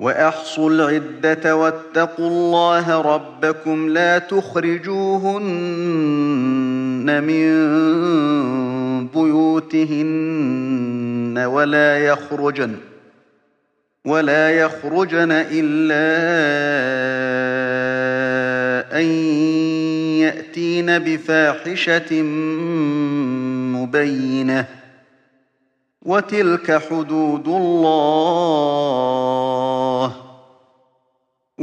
وأحصوا العدة واتقوا الله ربكم لا تخرجوهن من بيوتهن ولا يخرجن ولا يخرجن إلا أن يأتين بفاحشة مبينة. وتلك حدود الله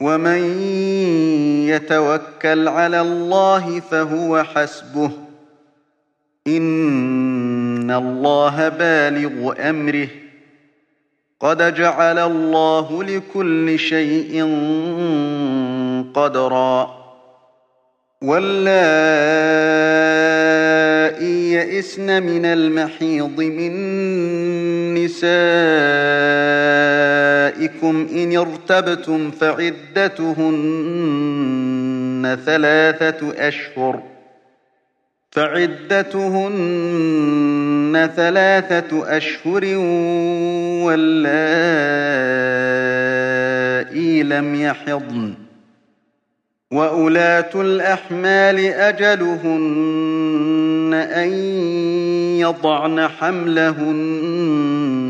ومن يتوكل على الله فهو حسبه إن الله بالغ أمره قد جعل الله لكل شيء قدرا واللائي يئسن من المحيض من نسائكم إن ارتبتم فعدتهن ثلاثة أشهر فعدتهن ثلاثة أشهر واللائي لم يحضن وأولاة الأحمال أجلهن أن يضعن حملهن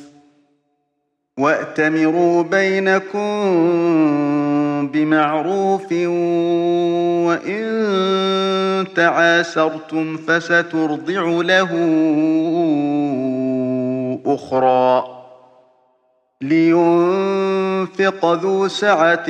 وأتمروا بينكم بمعروف وإن تعاسرتم فسترضع له أخرى لينفق ذو سعة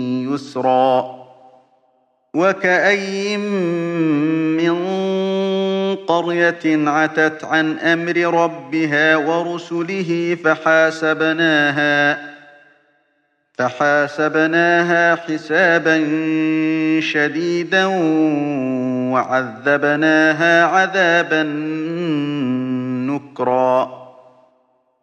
يسرا وكأي من قرية عتت عن أمر ربها ورسله فحاسبناها فحاسبناها حسابا شديدا وعذبناها عذابا نكرا